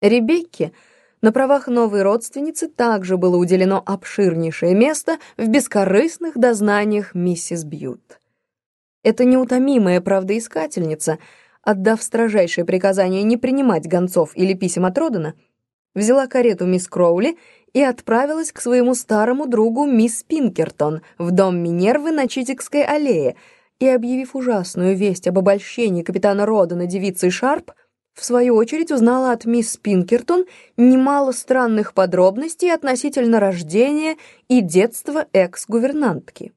Ребекке на правах новой родственницы также было уделено обширнейшее место в бескорыстных дознаниях миссис Бьют. Эта неутомимая правдоискательница, отдав строжайшее приказание не принимать гонцов или писем от Родена, взяла карету мисс Кроули и отправилась к своему старому другу мисс Пинкертон в дом Минервы на Читикской аллее и, объявив ужасную весть об обольщении капитана Родена девицей Шарп, в свою очередь узнала от мисс Пинкертон немало странных подробностей относительно рождения и детства экс-гувернантки.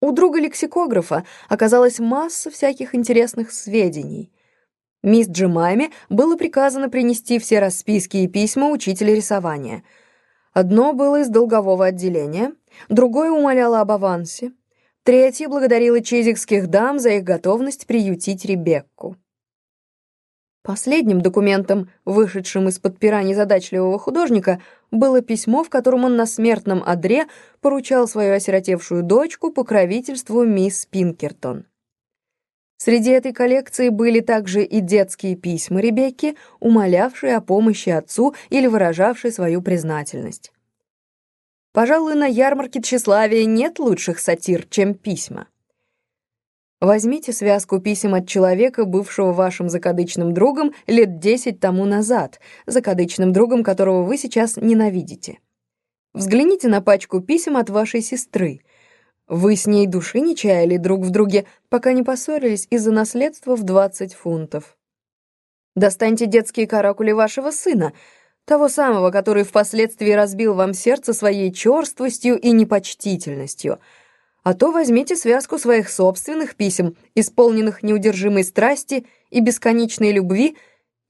У друга лексикографа оказалась масса всяких интересных сведений. Мисс Джемайме было приказано принести все расписки и письма учителя рисования. Одно было из долгового отделения, другое умоляло об авансе, третье благодарило чизикских дам за их готовность приютить Ребекку. Последним документом, вышедшим из-под пера незадачливого художника, было письмо, в котором он на смертном одре поручал свою осиротевшую дочку покровительству мисс Пинкертон. Среди этой коллекции были также и детские письма Ребекки, умолявшие о помощи отцу или выражавшие свою признательность. Пожалуй, на ярмарке тщеславия нет лучших сатир, чем письма. Возьмите связку писем от человека, бывшего вашим закадычным другом лет десять тому назад, закадычным другом, которого вы сейчас ненавидите. Взгляните на пачку писем от вашей сестры. Вы с ней души не чаяли друг в друге, пока не поссорились из-за наследства в 20 фунтов. Достаньте детские каракули вашего сына, того самого, который впоследствии разбил вам сердце своей черствостью и непочтительностью — а то возьмите связку своих собственных писем, исполненных неудержимой страсти и бесконечной любви,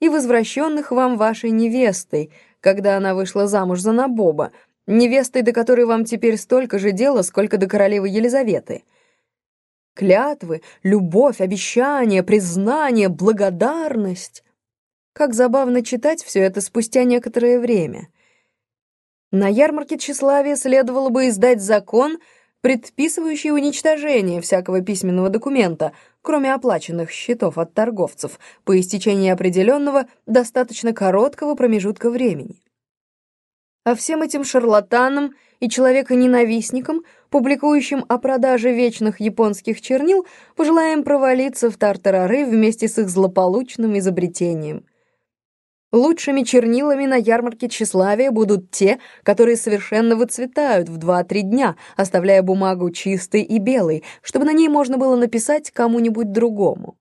и возвращенных вам вашей невестой, когда она вышла замуж за Набоба, невестой, до которой вам теперь столько же дела, сколько до королевы Елизаветы. Клятвы, любовь, обещания, признание, благодарность. Как забавно читать все это спустя некоторое время. На ярмарке тщеславия следовало бы издать закон — предписывающий уничтожение всякого письменного документа, кроме оплаченных счетов от торговцев, по истечении определенного, достаточно короткого промежутка времени. А всем этим шарлатанам и человеконенавистникам, публикующим о продаже вечных японских чернил, пожелаем провалиться в тартарары вместе с их злополучным изобретением. Лучшими чернилами на ярмарке тщеславия будут те, которые совершенно выцветают в 2-3 дня, оставляя бумагу чистой и белой, чтобы на ней можно было написать кому-нибудь другому.